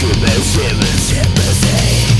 human servants empathy